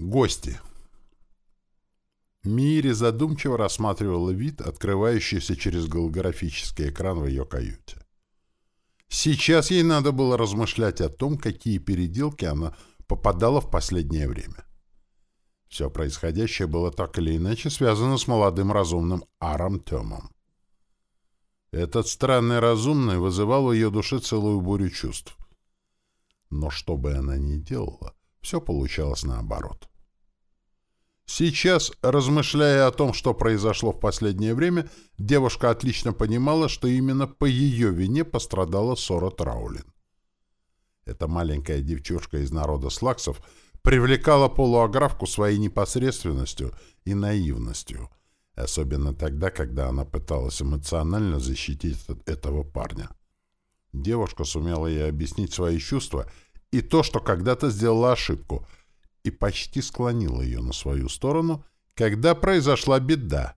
Гости. Мири задумчиво рассматривала вид, открывающийся через голографический экран в ее каюте. Сейчас ей надо было размышлять о том, какие переделки она попадала в последнее время. Все происходящее было так или иначе связано с молодым разумным Аром Темом. Этот странный разумный вызывал в ее душе целую бурю чувств. Но что бы она ни делала, все получалось наоборот. Сейчас, размышляя о том, что произошло в последнее время, девушка отлично понимала, что именно по ее вине пострадала Сора Траулин. Эта маленькая девчушка из народа слаксов привлекала полуаграфку своей непосредственностью и наивностью, особенно тогда, когда она пыталась эмоционально защитить этого парня. Девушка сумела ей объяснить свои чувства и то, что когда-то сделала ошибку — и почти склонила ее на свою сторону, когда произошла беда.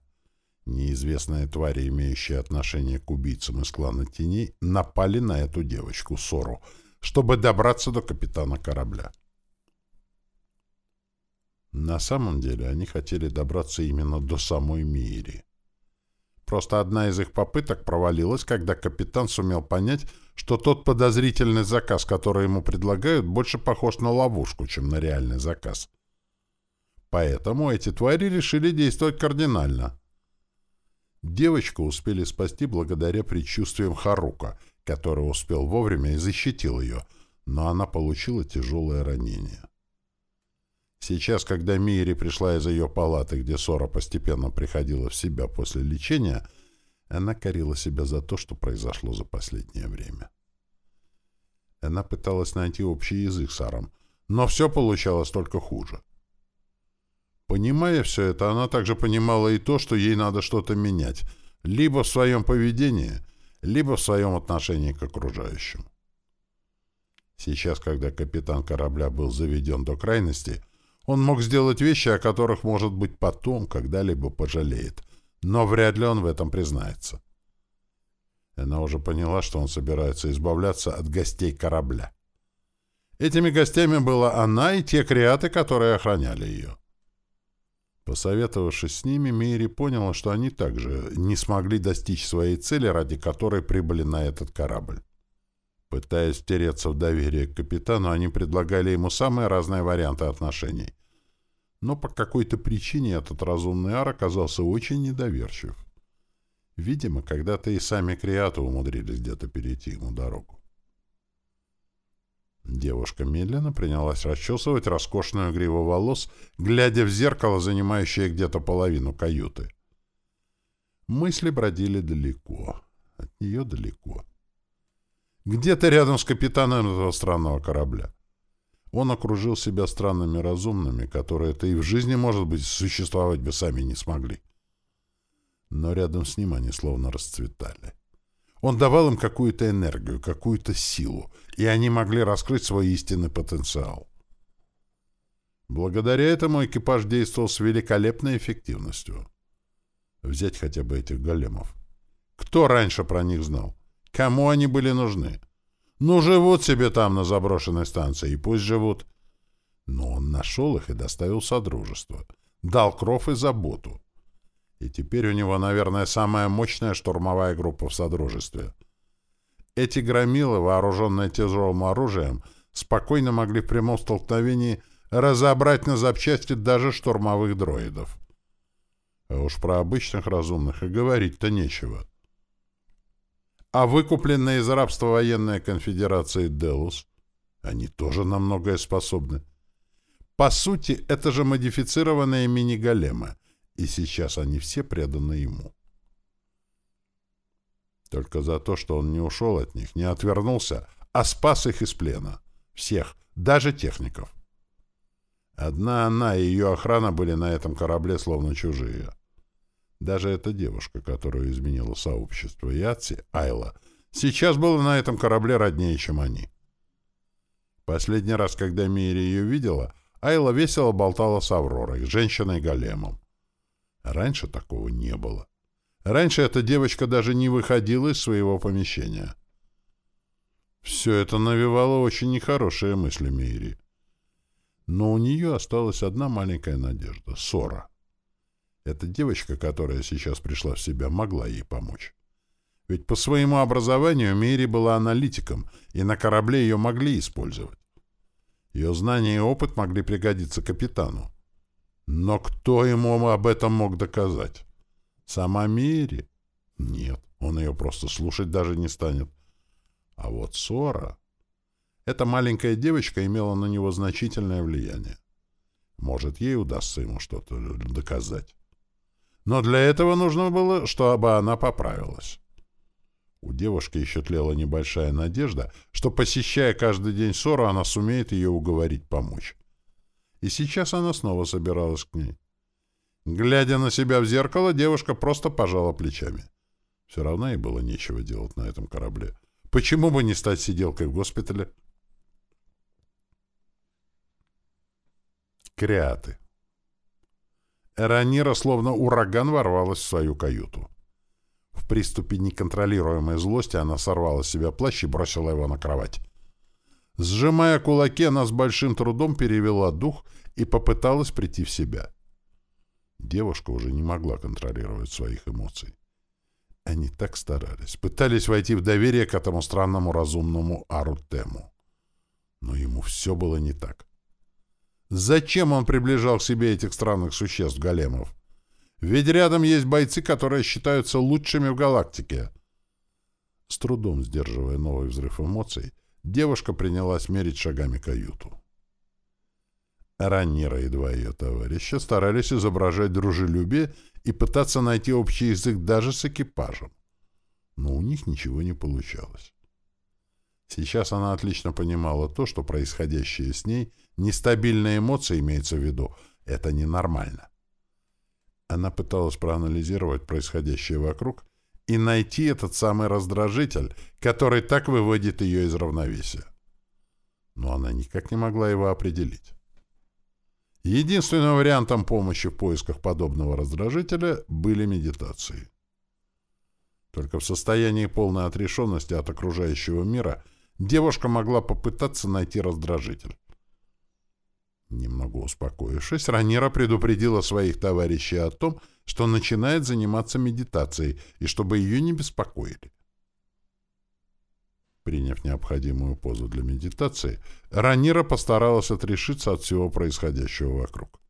Неизвестные твари, имеющие отношение к убийцам из клана теней, напали на эту девочку, Сору, чтобы добраться до капитана корабля. На самом деле они хотели добраться именно до самой Мири. Просто одна из их попыток провалилась, когда капитан сумел понять, что тот подозрительный заказ, который ему предлагают, больше похож на ловушку, чем на реальный заказ. Поэтому эти твари решили действовать кардинально. Девочку успели спасти благодаря предчувствиям Харука, который успел вовремя и защитил ее, но она получила тяжелое ранение. Сейчас, когда Мири пришла из ее палаты, где Сора постепенно приходила в себя после лечения, она корила себя за то, что произошло за последнее время. Она пыталась найти общий язык с Аром, но все получалось только хуже. Понимая все это, она также понимала и то, что ей надо что-то менять, либо в своем поведении, либо в своем отношении к окружающим. Сейчас, когда капитан корабля был заведен до крайности, он мог сделать вещи, о которых, может быть, потом когда-либо пожалеет, но вряд ли он в этом признается. Она уже поняла, что он собирается избавляться от гостей корабля. Этими гостями была она и те креаты, которые охраняли ее. Посоветовавшись с ними, Мири поняла, что они также не смогли достичь своей цели, ради которой прибыли на этот корабль. Пытаясь втереться в доверие к капитану, они предлагали ему самые разные варианты отношений. Но по какой-то причине этот разумный ар оказался очень недоверчив. Видимо, когда-то и сами креаты умудрились где-то перейти ему дорогу. Девушка медленно принялась расчесывать роскошную гриву волос, глядя в зеркало, занимающее где-то половину каюты. Мысли бродили далеко. От нее далеко. Где-то рядом с капитаном этого странного корабля. Он окружил себя странными разумными, которые-то и в жизни, может быть, существовать бы сами не смогли но рядом с ним они словно расцветали. Он давал им какую-то энергию, какую-то силу, и они могли раскрыть свой истинный потенциал. Благодаря этому экипаж действовал с великолепной эффективностью. Взять хотя бы этих големов. Кто раньше про них знал? Кому они были нужны? Ну, живут себе там на заброшенной станции, и пусть живут. Но он нашел их и доставил содружество. Дал кров и заботу. И теперь у него, наверное, самая мощная штурмовая группа в Содружестве. Эти громилы, вооруженные тяжелым оружием, спокойно могли в прямом столкновении разобрать на запчасти даже штурмовых дроидов. А уж про обычных разумных и говорить-то нечего. А выкупленные из рабства военные конфедерации Делус, они тоже на многое способны. По сути, это же модифицированные мини-големы — и сейчас они все преданы ему. Только за то, что он не ушел от них, не отвернулся, а спас их из плена. Всех, даже техников. Одна она и ее охрана были на этом корабле словно чужие. Даже эта девушка, которую изменила сообщество Ятси, Айла, сейчас была на этом корабле роднее, чем они. Последний раз, когда Мири ее видела, Айла весело болтала с Авророй, женщиной-големом. Раньше такого не было. Раньше эта девочка даже не выходила из своего помещения. Все это навевало очень нехорошие мысли Мири. Но у нее осталась одна маленькая надежда — Сора. Эта девочка, которая сейчас пришла в себя, могла ей помочь. Ведь по своему образованию Мири была аналитиком, и на корабле ее могли использовать. Ее знания и опыт могли пригодиться капитану. Но кто ему об этом мог доказать? Сама Мири? Нет, он ее просто слушать даже не станет. А вот Сора... Эта маленькая девочка имела на него значительное влияние. Может, ей удастся ему что-то доказать. Но для этого нужно было, чтобы она поправилась. У девушки еще тлела небольшая надежда, что, посещая каждый день ссору, она сумеет ее уговорить помочь. И сейчас она снова собиралась к ней. Глядя на себя в зеркало, девушка просто пожала плечами. Все равно ей было нечего делать на этом корабле. Почему бы не стать сиделкой в госпитале? Креаты. Эранира словно ураган ворвалась в свою каюту. В приступе неконтролируемой злости она сорвала с себя плащ и бросила его на кровать. Сжимая кулаки, она с большим трудом перевела дух и попыталась прийти в себя. Девушка уже не могла контролировать своих эмоций. Они так старались, пытались войти в доверие к этому странному разумному Арутему. Но ему все было не так. Зачем он приближал к себе этих странных существ големов? Ведь рядом есть бойцы, которые считаются лучшими в галактике. С трудом сдерживая новый взрыв эмоций, девушка принялась мерить шагами каюту. Раннира и два ее товарища старались изображать дружелюбие и пытаться найти общий язык даже с экипажем. Но у них ничего не получалось. Сейчас она отлично понимала то, что происходящее с ней, нестабильные эмоции имеется в виду, это ненормально. Она пыталась проанализировать происходящее вокруг и найти этот самый раздражитель, который так выводит ее из равновесия. Но она никак не могла его определить. Единственным вариантом помощи в поисках подобного раздражителя были медитации. Только в состоянии полной отрешенности от окружающего мира девушка могла попытаться найти раздражитель. Немного успокоившись, Ранира предупредила своих товарищей о том, что начинает заниматься медитацией и чтобы ее не беспокоили. Приняв необходимую позу для медитации, Ранира постаралась отрешиться от всего происходящего вокруг.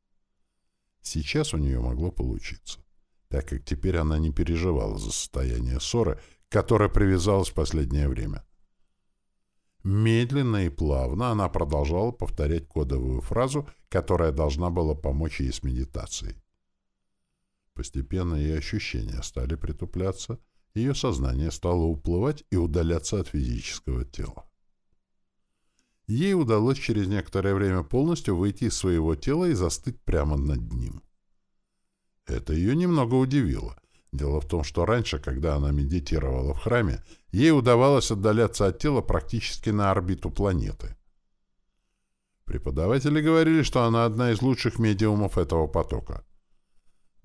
Сейчас у нее могло получиться, так как теперь она не переживала за состояние ссоры, к которой привязалась в последнее время. Медленно и плавно она продолжала повторять кодовую фразу, которая должна была помочь ей с медитацией. Постепенно ее ощущения стали притупляться, ее сознание стало уплывать и удаляться от физического тела. Ей удалось через некоторое время полностью выйти из своего тела и застыть прямо над ним. Это ее немного удивило. Дело в том, что раньше, когда она медитировала в храме, ей удавалось отдаляться от тела практически на орбиту планеты. Преподаватели говорили, что она одна из лучших медиумов этого потока.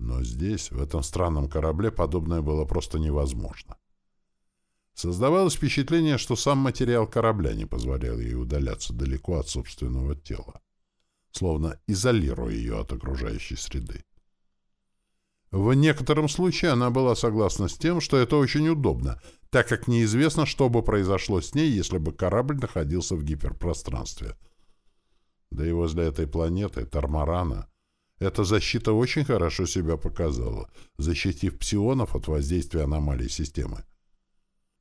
Но здесь, в этом странном корабле, подобное было просто невозможно. Создавалось впечатление, что сам материал корабля не позволял ей удаляться далеко от собственного тела, словно изолируя ее от окружающей среды. В некотором случае она была согласна с тем, что это очень удобно, так как неизвестно, что бы произошло с ней, если бы корабль находился в гиперпространстве. Да и возле этой планеты, Тармарана, эта защита очень хорошо себя показала, защитив псионов от воздействия аномалий системы.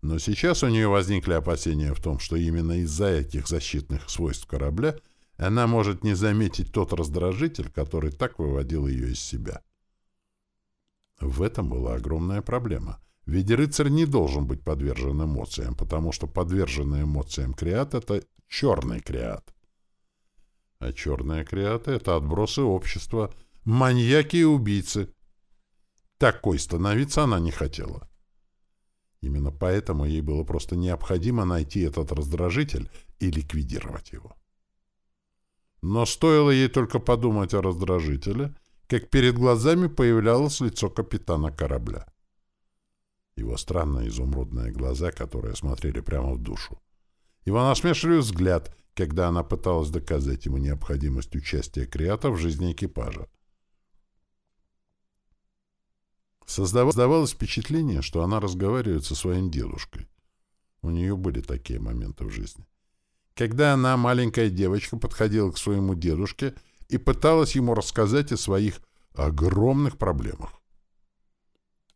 Но сейчас у нее возникли опасения в том, что именно из-за этих защитных свойств корабля она может не заметить тот раздражитель, который так выводил ее из себя. В этом была огромная проблема. Ведь рыцарь не должен быть подвержен эмоциям, потому что подверженный эмоциям креат — это черный креат. А черные креаты — это отбросы общества, маньяки и убийцы. Такой становиться она не хотела. Именно поэтому ей было просто необходимо найти этот раздражитель и ликвидировать его. Но стоило ей только подумать о раздражителе — как перед глазами появлялось лицо капитана корабля. Его странные изумрудные глаза, которые смотрели прямо в душу. его насмешливый взгляд, когда она пыталась доказать ему необходимость участия Криата в жизни экипажа. Создавалось впечатление, что она разговаривает со своим дедушкой. У нее были такие моменты в жизни. Когда она, маленькая девочка, подходила к своему дедушке и пыталась ему рассказать о своих огромных проблемах.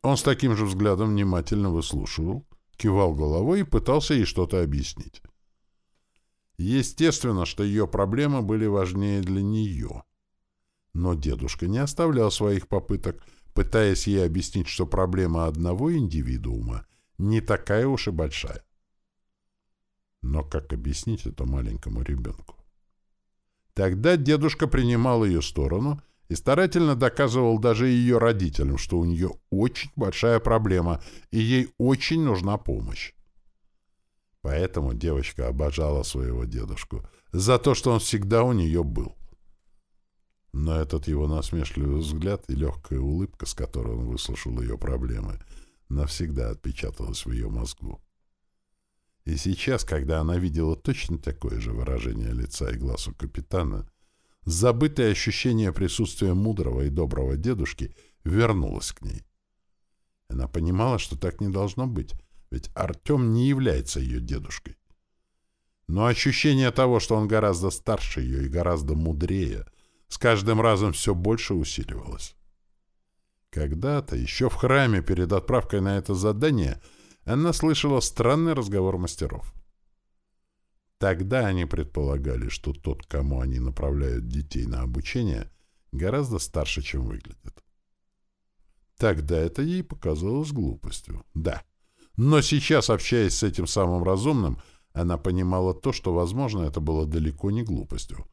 Он с таким же взглядом внимательно выслушивал, кивал головой и пытался ей что-то объяснить. Естественно, что ее проблемы были важнее для нее. Но дедушка не оставлял своих попыток, пытаясь ей объяснить, что проблема одного индивидуума не такая уж и большая. Но как объяснить это маленькому ребенку? Тогда дедушка принимал ее сторону — и старательно доказывал даже ее родителям, что у нее очень большая проблема, и ей очень нужна помощь. Поэтому девочка обожала своего дедушку за то, что он всегда у нее был. Но этот его насмешливый взгляд и легкая улыбка, с которой он выслушал ее проблемы, навсегда отпечаталась в ее мозгу. И сейчас, когда она видела точно такое же выражение лица и глаз у капитана, забытое ощущение присутствия мудрого и доброго дедушки вернулось к ней. Она понимала, что так не должно быть, ведь Артем не является ее дедушкой. Но ощущение того, что он гораздо старше ее и гораздо мудрее, с каждым разом все больше усиливалось. Когда-то, еще в храме перед отправкой на это задание, она слышала странный разговор мастеров. Тогда они предполагали, что тот, кому они направляют детей на обучение, гораздо старше, чем выглядит. Тогда это ей показалось глупостью. Да. Но сейчас, общаясь с этим самым разумным, она понимала то, что, возможно, это было далеко не глупостью.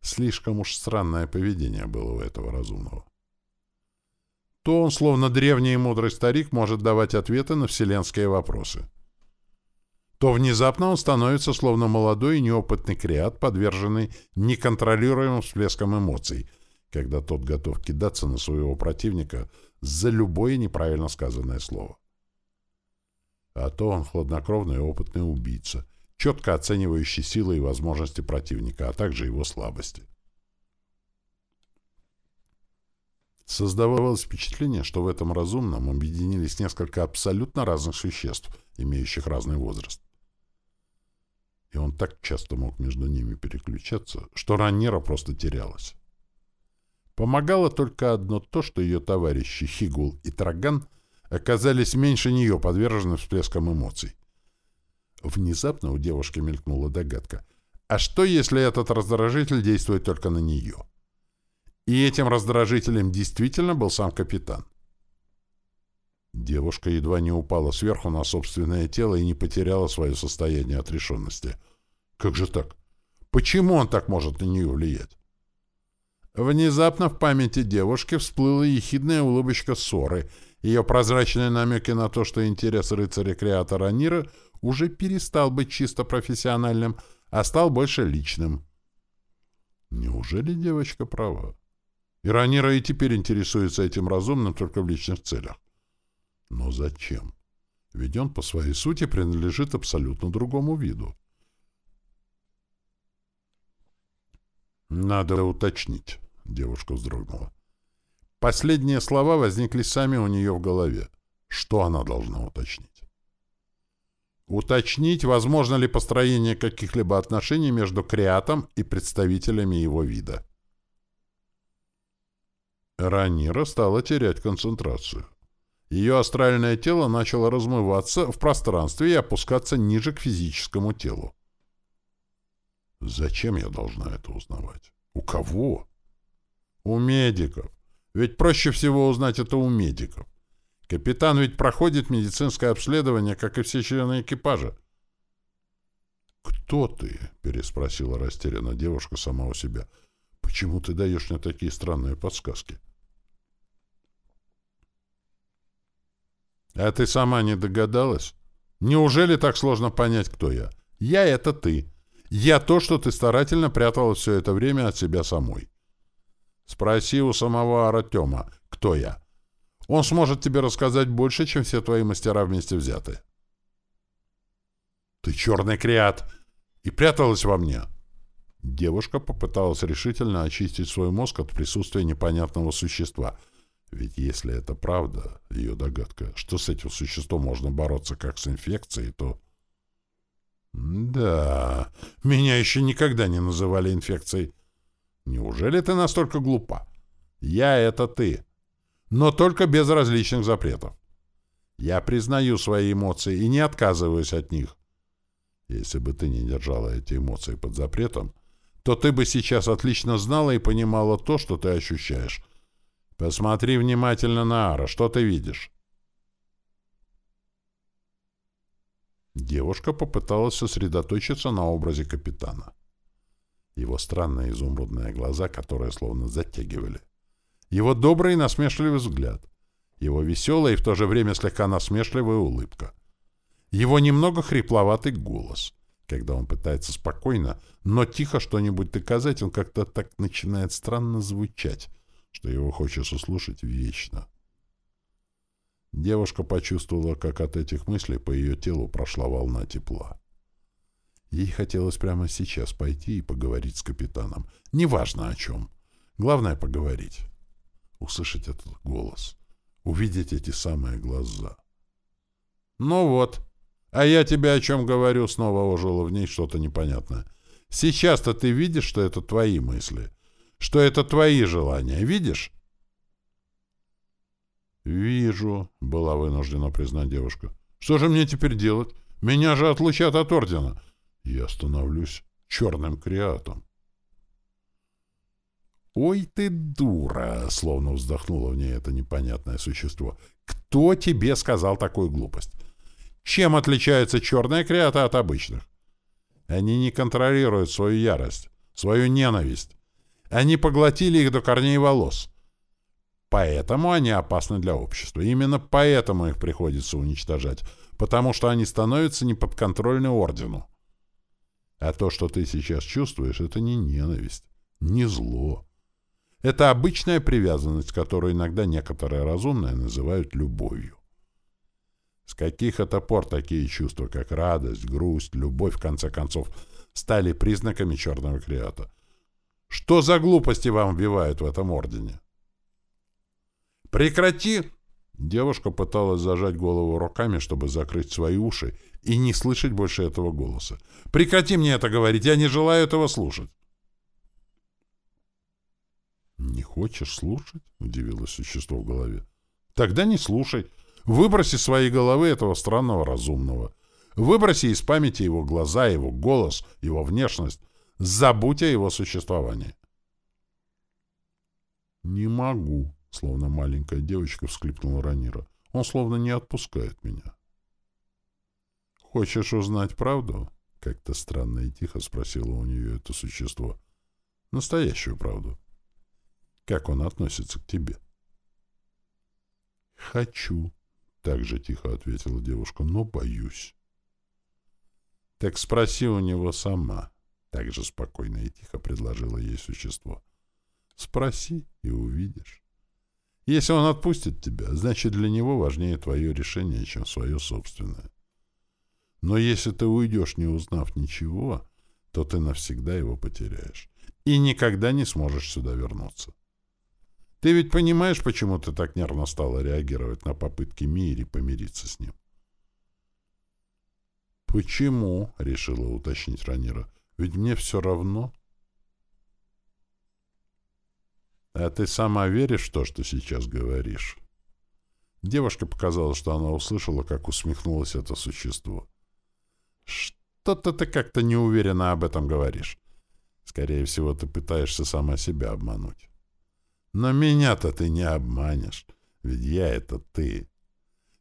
Слишком уж странное поведение было у этого разумного. То он, словно древний и мудрый старик, может давать ответы на вселенские вопросы то внезапно он становится словно молодой и неопытный креат, подверженный неконтролируемым всплескам эмоций, когда тот готов кидаться на своего противника за любое неправильно сказанное слово. А то он хладнокровный и опытный убийца, четко оценивающий силы и возможности противника, а также его слабости. Создавалось впечатление, что в этом разумном объединились несколько абсолютно разных существ, имеющих разный возраст и он так часто мог между ними переключаться, что Раннера просто терялась. Помогало только одно то, что ее товарищи Хигул и Траган оказались меньше нее подвержены всплескам эмоций. Внезапно у девушки мелькнула догадка. А что, если этот раздражитель действует только на нее? И этим раздражителем действительно был сам капитан. Девушка едва не упала сверху на собственное тело и не потеряла свое состояние отрешенности. Как же так? Почему он так может на нее влиять? Внезапно в памяти девушки всплыла ехидная улыбочка ссоры, ее прозрачные намеки на то, что интерес рыцаря-креатора Нира уже перестал быть чисто профессиональным, а стал больше личным. Неужели девочка права? Иранира и теперь интересуется этим разумным только в личных целях. Но зачем? Ведь он по своей сути принадлежит абсолютно другому виду. «Надо уточнить», — девушка вздрогнула. Последние слова возникли сами у нее в голове. Что она должна уточнить? Уточнить, возможно ли построение каких-либо отношений между креатом и представителями его вида. Ранира стала терять концентрацию. Ее астральное тело начало размываться в пространстве и опускаться ниже к физическому телу. Зачем я должна это узнавать? У кого? У медиков. Ведь проще всего узнать это у медиков. Капитан ведь проходит медицинское обследование, как и все члены экипажа. «Кто ты?» — переспросила растерянно девушка сама у себя. «Почему ты даешь мне такие странные подсказки?» А ты сама не догадалась? Неужели так сложно понять, кто я? Я — это ты. Я то, что ты старательно прятала все это время от себя самой. Спроси у самого Артема, кто я. Он сможет тебе рассказать больше, чем все твои мастера вместе взятые. Ты черный креат. и пряталась во мне. Девушка попыталась решительно очистить свой мозг от присутствия непонятного существа. Ведь если это правда, ее догадка, что с этим существом можно бороться как с инфекцией, то... Да, меня еще никогда не называли инфекцией. Неужели ты настолько глупа? Я — это ты. Но только без различных запретов. Я признаю свои эмоции и не отказываюсь от них. Если бы ты не держала эти эмоции под запретом, то ты бы сейчас отлично знала и понимала то, что ты ощущаешь. Посмотри внимательно на Ара. Что ты видишь? Девушка попыталась сосредоточиться на образе капитана. Его странные изумрудные глаза, которые словно затягивали. Его добрый и насмешливый взгляд. Его веселая и в то же время слегка насмешливая улыбка. Его немного хрипловатый голос. Когда он пытается спокойно, но тихо что-нибудь доказать, он как-то так начинает странно звучать, что его хочется слушать вечно. Девушка почувствовала, как от этих мыслей по ее телу прошла волна тепла. Ей хотелось прямо сейчас пойти и поговорить с капитаном. Неважно о чем. Главное — поговорить. Услышать этот голос. Увидеть эти самые глаза. «Ну вот», «А я тебе о чем говорю?» — снова ожило в ней что-то непонятное. «Сейчас-то ты видишь, что это твои мысли, что это твои желания, видишь?» «Вижу», — была вынуждена признать девушка. «Что же мне теперь делать? Меня же отлучат от ордена. Я становлюсь черным креатом». «Ой ты дура!» — словно вздохнуло в ней это непонятное существо. «Кто тебе сказал такую глупость? Чем отличаются черные креаты от обычных? Они не контролируют свою ярость, свою ненависть. Они поглотили их до корней волос. Поэтому они опасны для общества. Именно поэтому их приходится уничтожать, потому что они становятся неподконтрольны ордену. А то, что ты сейчас чувствуешь, это не ненависть, не зло. Это обычная привязанность, которую иногда некоторые разумные называют любовью. С каких это пор такие чувства, как радость, грусть, любовь, в конце концов, стали признаками черного креата? Что за глупости вам вбивают в этом ордене? «Прекрати!» Девушка пыталась зажать голову руками, чтобы закрыть свои уши и не слышать больше этого голоса. «Прекрати мне это говорить! Я не желаю этого слушать!» «Не хочешь слушать?» — удивилось существо в голове. «Тогда не слушай. Выброси своей головы этого странного разумного. Выброси из памяти его глаза, его голос, его внешность. Забудь о его существовании. «Не могу», — словно маленькая девочка всклипнула Ранира. «Он словно не отпускает меня». «Хочешь узнать правду?» — как-то странно и тихо спросило у нее это существо. «Настоящую правду. Как он относится к тебе?» «Хочу», так же тихо ответила девушка, но боюсь. Так спроси у него сама. Так же спокойно и тихо предложило ей существо. Спроси и увидишь. Если он отпустит тебя, значит для него важнее твое решение, чем свое собственное. Но если ты уйдешь, не узнав ничего, то ты навсегда его потеряешь и никогда не сможешь сюда вернуться. Ты ведь понимаешь, почему ты так нервно стала реагировать на попытки Мири помириться с ним? «Почему?» — решила уточнить Ранира. «Ведь мне все равно». «А ты сама веришь в то, что сейчас говоришь?» Девушке показалось, что она услышала, как усмехнулось это существо. «Что-то ты как-то неуверенно об этом говоришь. Скорее всего, ты пытаешься сама себя обмануть». Но меня-то ты не обманешь, ведь я — это ты.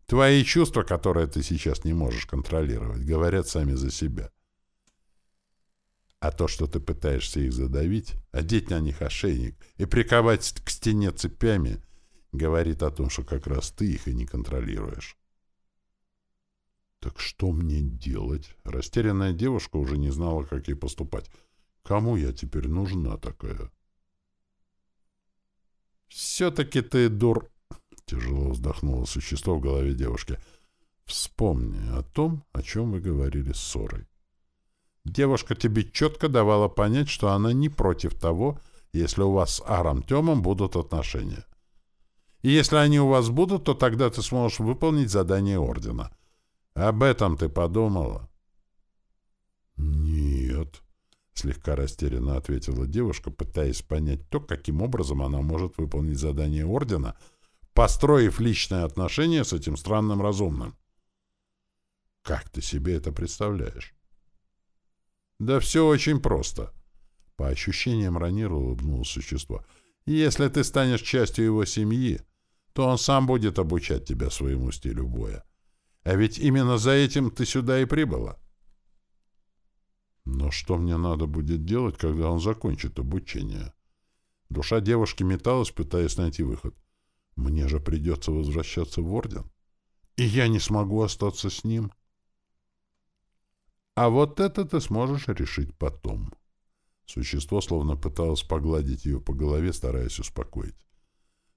Твои чувства, которые ты сейчас не можешь контролировать, говорят сами за себя. А то, что ты пытаешься их задавить, одеть на них ошейник и приковать к стене цепями, говорит о том, что как раз ты их и не контролируешь. «Так что мне делать?» Растерянная девушка уже не знала, как ей поступать. «Кому я теперь нужна такая?» «Все-таки ты дур...» — тяжело вздохнуло существо в голове девушки. «Вспомни о том, о чем вы говорили с ссорой. Девушка тебе четко давала понять, что она не против того, если у вас с Аром Темом будут отношения. И если они у вас будут, то тогда ты сможешь выполнить задание Ордена. Об этом ты подумала? Нет, слегка растерянно ответила девушка, пытаясь понять то, каким образом она может выполнить задание Ордена, построив личные отношения с этим странным разумным. Как ты себе это представляешь? Да все очень просто. По ощущениям Ранира улыбнулось существо. Если ты станешь частью его семьи, то он сам будет обучать тебя своему стилю боя. А ведь именно за этим ты сюда и прибыла. Но что мне надо будет делать, когда он закончит обучение? Душа девушки металась, пытаясь найти выход. Мне же придется возвращаться в Орден. И я не смогу остаться с ним. А вот это ты сможешь решить потом. Существо словно пыталось погладить ее по голове, стараясь успокоить.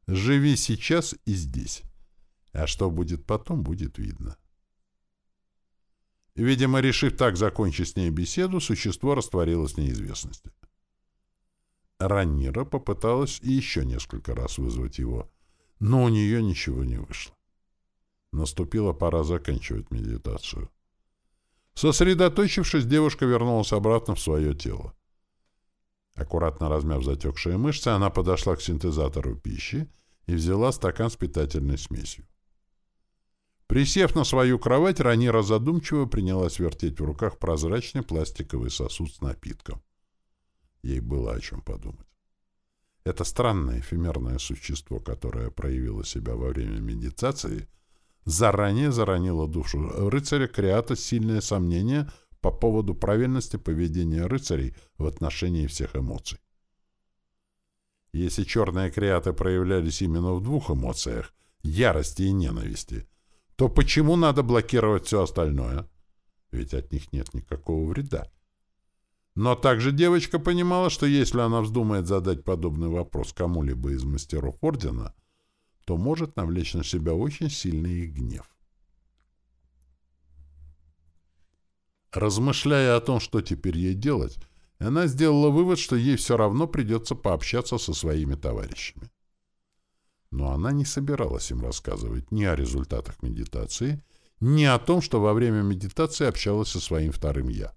Живи сейчас и здесь. А что будет потом, будет видно. Видимо, решив так закончить с ней беседу, существо растворилось в неизвестности. Ранира попыталась еще несколько раз вызвать его, но у нее ничего не вышло. Наступила пора заканчивать медитацию. Сосредоточившись, девушка вернулась обратно в свое тело. Аккуратно размяв затекшие мышцы, она подошла к синтезатору пищи и взяла стакан с питательной смесью. Присев на свою кровать, Ранира задумчиво принялась вертеть в руках прозрачный пластиковый сосуд с напитком. Ей было о чем подумать. Это странное эфемерное существо, которое проявило себя во время медитации — заранее заронила душу рыцаря Криата сильное сомнение по поводу правильности поведения рыцарей в отношении всех эмоций. Если черные креаты проявлялись именно в двух эмоциях — ярости и ненависти — то почему надо блокировать все остальное? Ведь от них нет никакого вреда. Но также девочка понимала, что если она вздумает задать подобный вопрос кому-либо из мастеров Ордена, то может навлечь на себя очень сильный гнев. Размышляя о том, что теперь ей делать, она сделала вывод, что ей все равно придется пообщаться со своими товарищами. Но она не собиралась им рассказывать ни о результатах медитации, ни о том, что во время медитации общалась со своим вторым «я».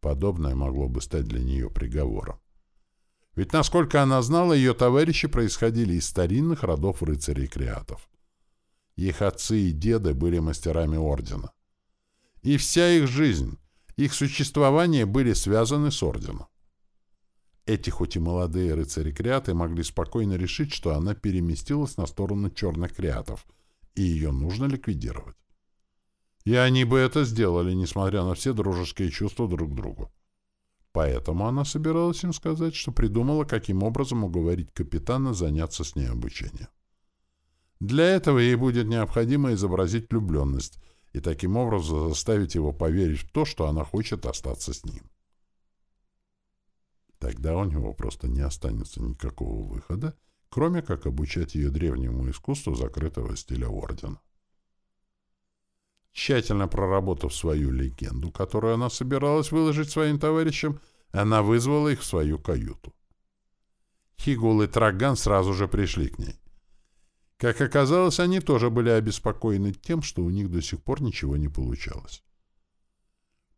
Подобное могло бы стать для нее приговором. Ведь, насколько она знала, ее товарищи происходили из старинных родов рыцарей-креатов. Их отцы и деды были мастерами ордена. И вся их жизнь, их существование были связаны с орденом. Эти хоть и молодые рыцари-креаты могли спокойно решить, что она переместилась на сторону черных креатов, и ее нужно ликвидировать. И они бы это сделали, несмотря на все дружеские чувства друг к другу. Поэтому она собиралась им сказать, что придумала, каким образом уговорить капитана заняться с ней обучением. Для этого ей будет необходимо изобразить влюбленность и таким образом заставить его поверить в то, что она хочет остаться с ним. Тогда у него просто не останется никакого выхода, кроме как обучать ее древнему искусству закрытого стиля ордена. Тщательно проработав свою легенду, которую она собиралась выложить своим товарищам, она вызвала их в свою каюту. Хигул и Траган сразу же пришли к ней. Как оказалось, они тоже были обеспокоены тем, что у них до сих пор ничего не получалось.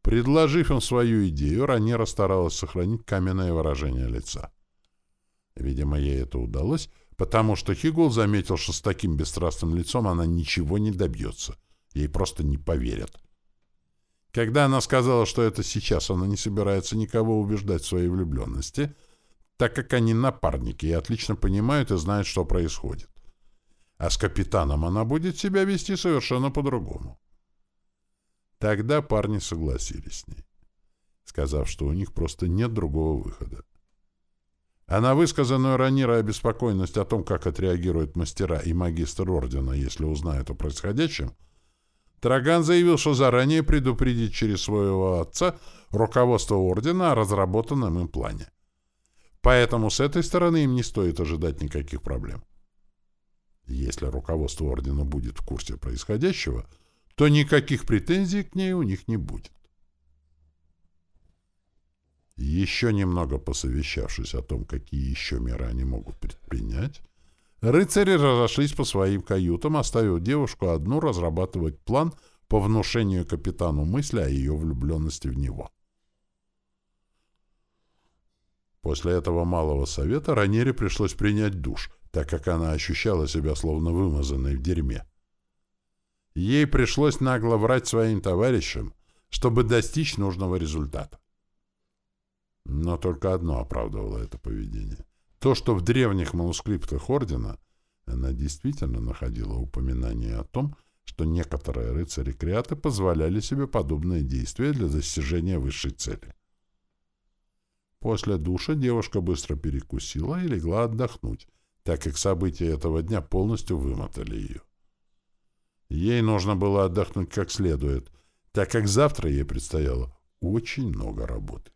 Предложив им свою идею, Ранера старалась сохранить каменное выражение лица. Видимо, ей это удалось, потому что Хигул заметил, что с таким бесстрастным лицом она ничего не добьется. Ей просто не поверят. Когда она сказала, что это сейчас она не собирается никого убеждать в своей влюбленности, так как они напарники и отлично понимают и знают, что происходит. А с капитаном она будет себя вести совершенно по-другому. Тогда парни согласились с ней, сказав, что у них просто нет другого выхода. А на высказанную Ранира обеспокоенность о том, как отреагируют мастера и магистр ордена, если узнают о происходящем, Траган заявил, что заранее предупредит через своего отца руководство ордена о разработанном им плане. Поэтому с этой стороны им не стоит ожидать никаких проблем. Если руководство ордена будет в курсе происходящего, то никаких претензий к ней у них не будет. Еще немного посовещавшись о том, какие еще меры они могут предпринять, рыцари разошлись по своим каютам, оставив девушку одну разрабатывать план по внушению капитану мысли о ее влюбленности в него. После этого малого совета Ранере пришлось принять душ, так как она ощущала себя словно вымазанной в дерьме. Ей пришлось нагло врать своим товарищам, чтобы достичь нужного результата. Но только одно оправдывало это поведение. То, что в древних манускриптах Ордена она действительно находила упоминание о том, что некоторые рыцари-креаты позволяли себе подобные действия для достижения высшей цели. После душа девушка быстро перекусила и легла отдохнуть, так как события этого дня полностью вымотали ее. Ей нужно было отдохнуть как следует, так как завтра ей предстояло очень много работы.